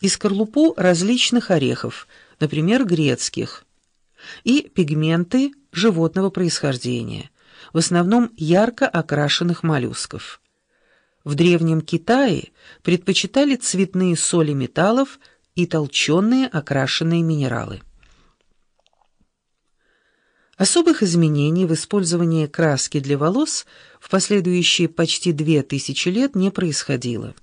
и скорлупу различных орехов, например, грецких, и пигменты животного происхождения, в основном ярко окрашенных моллюсков. В Древнем Китае предпочитали цветные соли металлов и толченые окрашенные минералы. Особых изменений в использовании краски для волос в последующие почти две тысячи лет не происходило.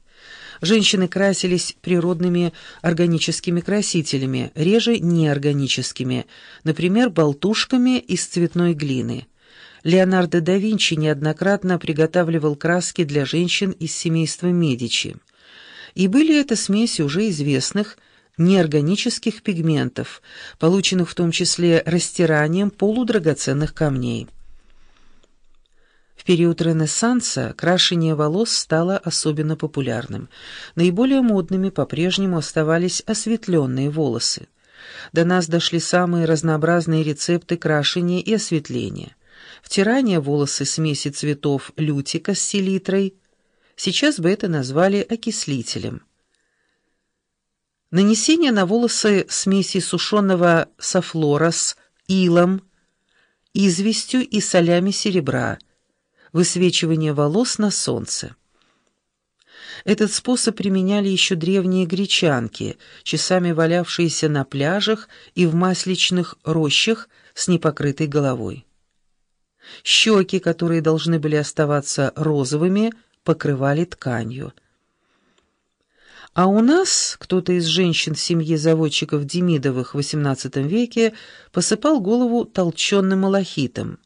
Женщины красились природными органическими красителями, реже неорганическими, например, болтушками из цветной глины. Леонардо да Винчи неоднократно приготавливал краски для женщин из семейства Медичи. И были это смеси уже известных – неорганических пигментов, полученных в том числе растиранием полудрагоценных камней. В период Ренессанса крашение волос стало особенно популярным. Наиболее модными по-прежнему оставались осветленные волосы. До нас дошли самые разнообразные рецепты крашения и осветления. Втирание волосы смеси цветов лютика с селитрой. Сейчас бы это назвали окислителем. Нанесение на волосы смеси сушеного софлора с илом, известью и солями серебра, высвечивание волос на солнце. Этот способ применяли еще древние гречанки, часами валявшиеся на пляжах и в масличных рощах с непокрытой головой. Щеки, которые должны были оставаться розовыми, покрывали тканью. А у нас кто-то из женщин семьи заводчиков Демидовых в XVIII веке посыпал голову толченым малахитом.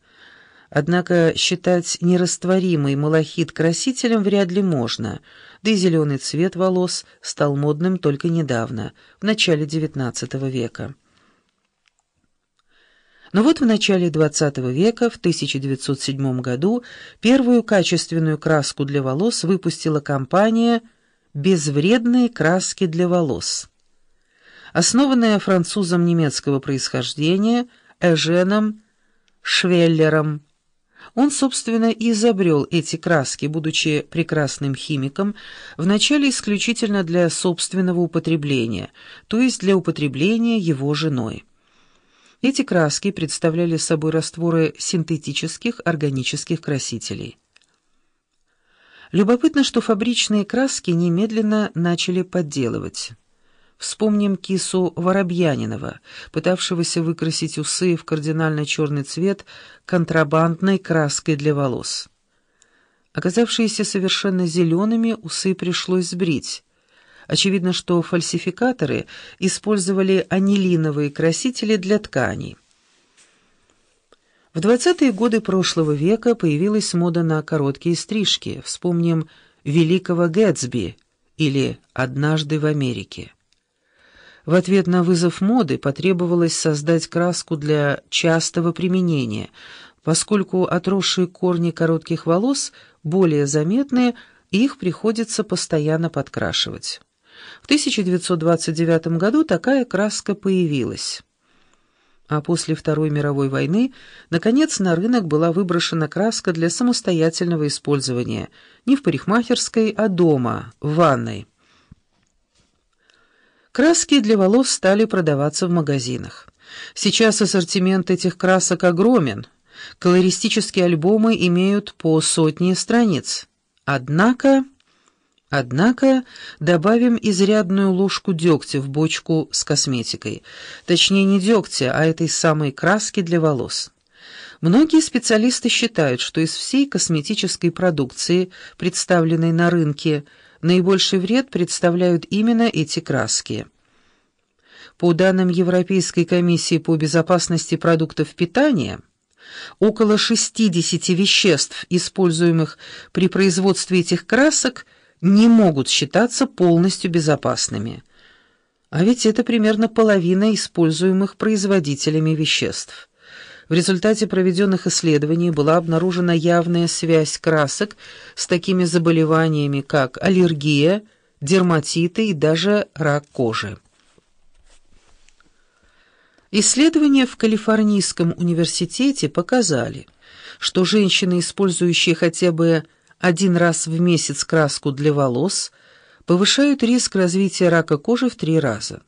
Однако считать нерастворимый малахит красителем вряд ли можно, да и зеленый цвет волос стал модным только недавно, в начале XIX века. Но вот в начале XX века, в 1907 году, первую качественную краску для волос выпустила компания безвредные краски для волос. Основанная французом немецкого происхождения Эженом Швеллером. Он, собственно, и изобрел эти краски, будучи прекрасным химиком, вначале исключительно для собственного употребления, то есть для употребления его женой. Эти краски представляли собой растворы синтетических органических красителей. Любопытно, что фабричные краски немедленно начали подделывать. Вспомним кису Воробьянинова, пытавшегося выкрасить усы в кардинально черный цвет контрабандной краской для волос. Оказавшиеся совершенно зелеными, усы пришлось сбрить. Очевидно, что фальсификаторы использовали анилиновые красители для тканей. В 20-е годы прошлого века появилась мода на короткие стрижки. Вспомним «Великого Гэтсби» или «Однажды в Америке». В ответ на вызов моды потребовалось создать краску для частого применения, поскольку отросшие корни коротких волос более заметны, и их приходится постоянно подкрашивать. В 1929 году такая краска появилась а после Второй мировой войны, наконец, на рынок была выброшена краска для самостоятельного использования, не в парикмахерской, а дома, в ванной. Краски для волос стали продаваться в магазинах. Сейчас ассортимент этих красок огромен. Колористические альбомы имеют по сотне страниц. Однако... Однако добавим изрядную ложку дегтя в бочку с косметикой. Точнее, не дегтя, а этой самой краски для волос. Многие специалисты считают, что из всей косметической продукции, представленной на рынке, наибольший вред представляют именно эти краски. По данным Европейской комиссии по безопасности продуктов питания, около 60 веществ, используемых при производстве этих красок – не могут считаться полностью безопасными. А ведь это примерно половина используемых производителями веществ. В результате проведенных исследований была обнаружена явная связь красок с такими заболеваниями, как аллергия, дерматиты и даже рак кожи. Исследования в Калифорнийском университете показали, что женщины, использующие хотя бы один раз в месяц краску для волос повышают риск развития рака кожи в три раза.